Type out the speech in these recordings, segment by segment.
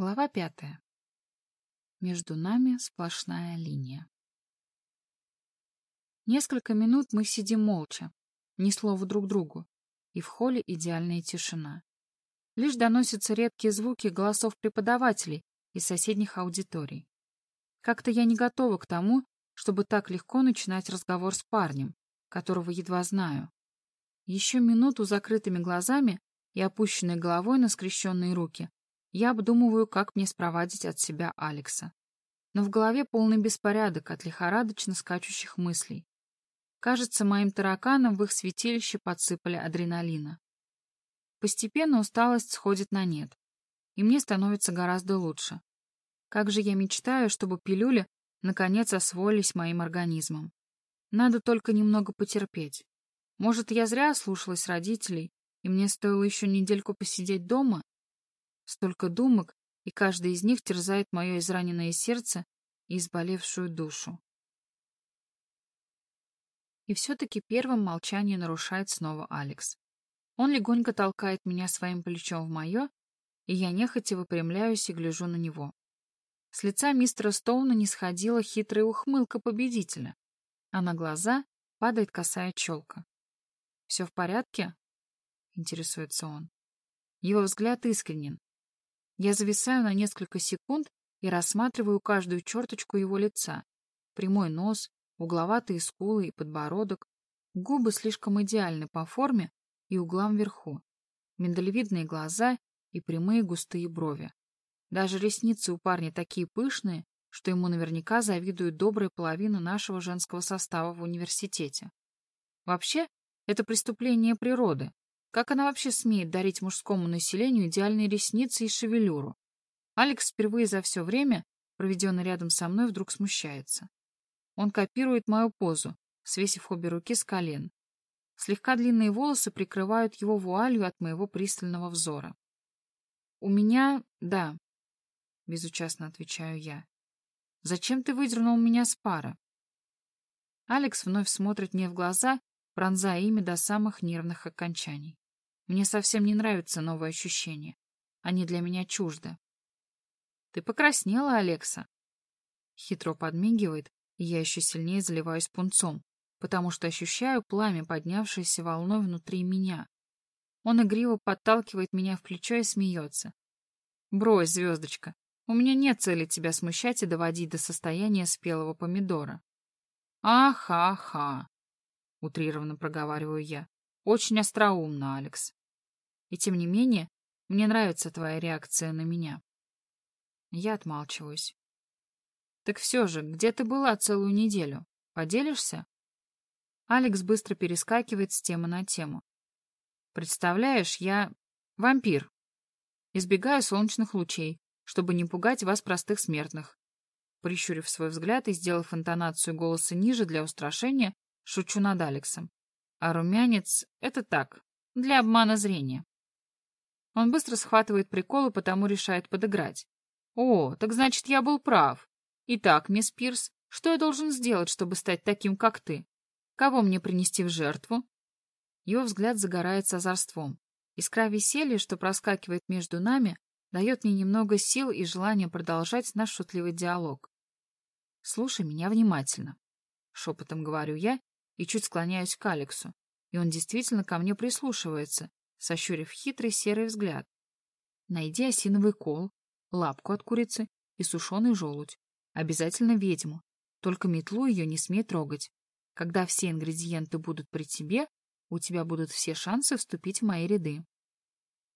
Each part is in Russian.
Глава пятая. Между нами сплошная линия. Несколько минут мы сидим молча, ни слова друг другу, и в холле идеальная тишина. Лишь доносятся редкие звуки голосов преподавателей из соседних аудиторий. Как-то я не готова к тому, чтобы так легко начинать разговор с парнем, которого едва знаю. Еще минуту закрытыми глазами и опущенной головой на скрещенные руки я обдумываю, как мне спровадить от себя Алекса. Но в голове полный беспорядок от лихорадочно скачущих мыслей. Кажется, моим тараканам в их святилище подсыпали адреналина. Постепенно усталость сходит на нет, и мне становится гораздо лучше. Как же я мечтаю, чтобы пилюли наконец освоились моим организмом. Надо только немного потерпеть. Может, я зря слушалась родителей, и мне стоило еще недельку посидеть дома Столько думок, и каждый из них терзает мое израненное сердце и изболевшую душу. И все-таки первым молчание нарушает снова Алекс. Он легонько толкает меня своим плечом в мое, и я нехотя выпрямляюсь и гляжу на него. С лица мистера Стоуна не сходила хитрая ухмылка победителя, а на глаза падает косая челка. «Все в порядке?» — интересуется он. Его взгляд искренен, я зависаю на несколько секунд и рассматриваю каждую черточку его лица. Прямой нос, угловатые скулы и подбородок, губы слишком идеальны по форме и углам вверху, миндалевидные глаза и прямые густые брови. Даже ресницы у парня такие пышные, что ему наверняка завидует добрая половина нашего женского состава в университете. Вообще, это преступление природы, как она вообще смеет дарить мужскому населению идеальные ресницы и шевелюру? Алекс впервые за все время, проведенное рядом со мной, вдруг смущается. Он копирует мою позу, свесив обе руки с колен. Слегка длинные волосы прикрывают его вуалью от моего пристального взора. «У меня... да», — безучастно отвечаю я. «Зачем ты выдернул меня с пара?» Алекс вновь смотрит мне в глаза, пронзая ими до самых нервных окончаний. Мне совсем не нравятся новые ощущения. Они для меня чужды. Ты покраснела, Алекса. Хитро подмигивает, и я еще сильнее заливаюсь пунцом, потому что ощущаю пламя, поднявшееся волной внутри меня. Он игриво подталкивает меня в плечо и смеется. Брось, звездочка, у меня нет цели тебя смущать и доводить до состояния спелого помидора. Ах-ха-ха, утрированно проговариваю я. Очень остроумно, Алекс. И тем не менее, мне нравится твоя реакция на меня. Я отмалчиваюсь. Так все же, где ты была целую неделю? Поделишься? Алекс быстро перескакивает с темы на тему. Представляешь, я вампир. Избегаю солнечных лучей, чтобы не пугать вас, простых смертных. Прищурив свой взгляд и сделав интонацию голоса ниже для устрашения, шучу над Алексом. А румянец — это так, для обмана зрения. Он быстро схватывает прикол и потому решает подыграть. «О, так значит, я был прав. Итак, мисс Пирс, что я должен сделать, чтобы стать таким, как ты? Кого мне принести в жертву?» Его взгляд загорается озорством. Искра веселья, что проскакивает между нами, дает мне немного сил и желания продолжать наш шутливый диалог. «Слушай меня внимательно», — шепотом говорю я и чуть склоняюсь к Алексу, и он действительно ко мне прислушивается, сощурив хитрый серый взгляд. Найди осиновый кол, лапку от курицы и сушеный желудь. Обязательно ведьму. Только метлу ее не смей трогать. Когда все ингредиенты будут при тебе, у тебя будут все шансы вступить в мои ряды.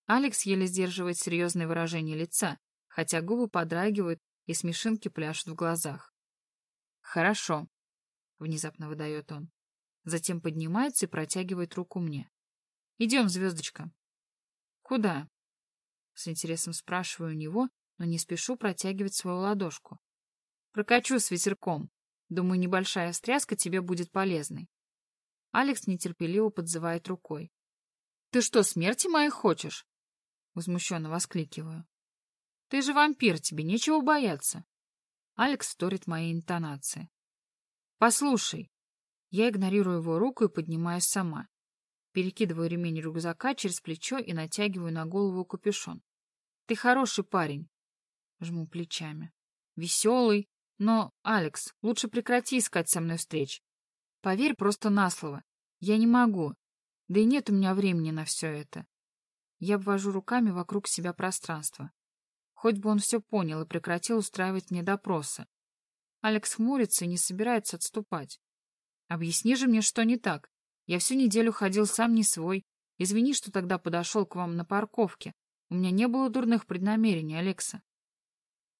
Алекс еле сдерживает серьезное выражение лица, хотя губы подрагивают и смешинки пляшут в глазах. «Хорошо», — внезапно выдает он. Затем поднимается и протягивает руку мне. Идем, звездочка. Куда? С интересом спрашиваю у него, но не спешу протягивать свою ладошку. Прокачу с ветерком. Думаю, небольшая встряска тебе будет полезной. Алекс нетерпеливо подзывает рукой. Ты что, смерти моей хочешь? Возмущенно воскликиваю. Ты же вампир, тебе нечего бояться. Алекс вторит моей интонации. Послушай. Я игнорирую его руку и поднимаюсь сама. Перекидываю ремень рюкзака через плечо и натягиваю на голову капюшон. Ты хороший парень. Жму плечами. Веселый. Но, Алекс, лучше прекрати искать со мной встреч. Поверь просто на слово. Я не могу. Да и нет у меня времени на все это. Я обвожу руками вокруг себя пространство. Хоть бы он все понял и прекратил устраивать мне допросы. Алекс хмурится и не собирается отступать. Объясни же мне, что не так. Я всю неделю ходил сам не свой. Извини, что тогда подошел к вам на парковке. У меня не было дурных преднамерений, Алекса.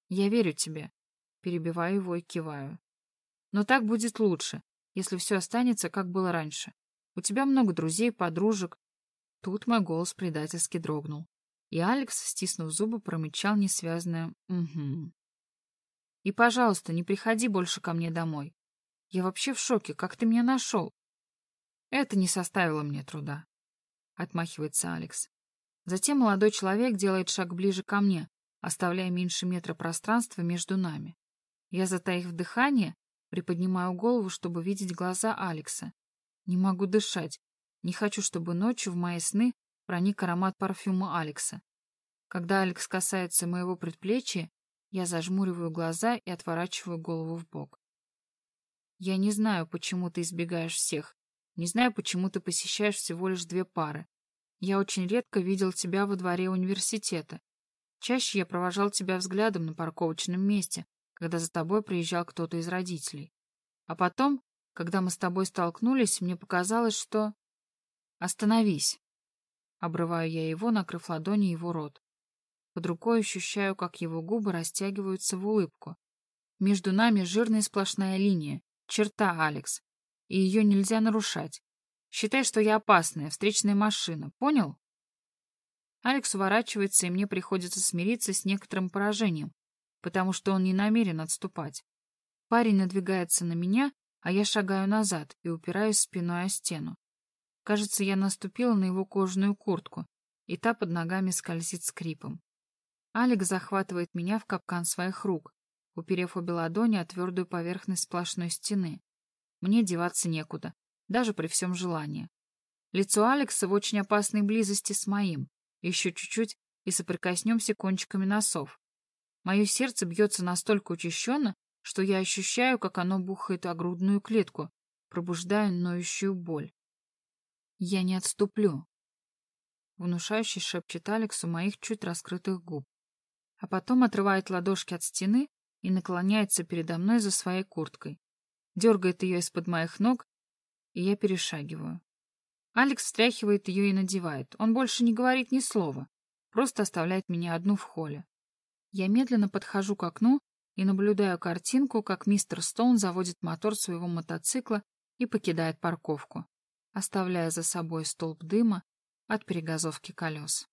Я верю тебе. Перебиваю его и киваю. Но так будет лучше, если все останется, как было раньше. У тебя много друзей, подружек. Тут мой голос предательски дрогнул. И Алекс, стиснув зубы, промычал несвязное «Угу». «И, пожалуйста, не приходи больше ко мне домой. Я вообще в шоке, как ты меня нашел?» «Это не составило мне труда», — отмахивается Алекс. Затем молодой человек делает шаг ближе ко мне, оставляя меньше метра пространства между нами. Я, затаив дыхание, приподнимаю голову, чтобы видеть глаза Алекса. Не могу дышать. Не хочу, чтобы ночью в мои сны проник аромат парфюма Алекса. Когда Алекс касается моего предплечья, я зажмуриваю глаза и отворачиваю голову в бок. Я не знаю, почему ты избегаешь всех. Не знаю, почему ты посещаешь всего лишь две пары. Я очень редко видел тебя во дворе университета. Чаще я провожал тебя взглядом на парковочном месте, когда за тобой приезжал кто-то из родителей. А потом, когда мы с тобой столкнулись, мне показалось, что... Остановись. Обрываю я его, накрыв ладони его рот. Под рукой ощущаю, как его губы растягиваются в улыбку. Между нами жирная сплошная линия, черта, Алекс, и ее нельзя нарушать. Считай, что я опасная, встречная машина, понял? Алекс уворачивается, и мне приходится смириться с некоторым поражением, потому что он не намерен отступать. Парень надвигается на меня, а я шагаю назад и упираюсь спиной о стену. Кажется, я наступила на его кожаную куртку, и та под ногами скользит скрипом. Алекс захватывает меня в капкан своих рук, уперев обе ладони о твердую поверхность сплошной стены. Мне деваться некуда, даже при всем желании. Лицо Алекса в очень опасной близости с моим, еще чуть-чуть и соприкоснемся кончиками носов. Мое сердце бьется настолько учащенно, что я ощущаю, как оно бухает о грудную клетку, пробуждая ноющую боль. Я не отступлю. Внушающий шепчет Алекс у моих чуть раскрытых губ. А потом отрывает ладошки от стены и наклоняется передо мной за своей курткой. Дергает ее из-под моих ног, и я перешагиваю. Алекс встряхивает ее и надевает. Он больше не говорит ни слова, просто оставляет меня одну в холле. Я медленно подхожу к окну и наблюдаю картинку, как мистер Стоун заводит мотор своего мотоцикла и покидает парковку, оставляя за собой столб дыма от перегазовки колес.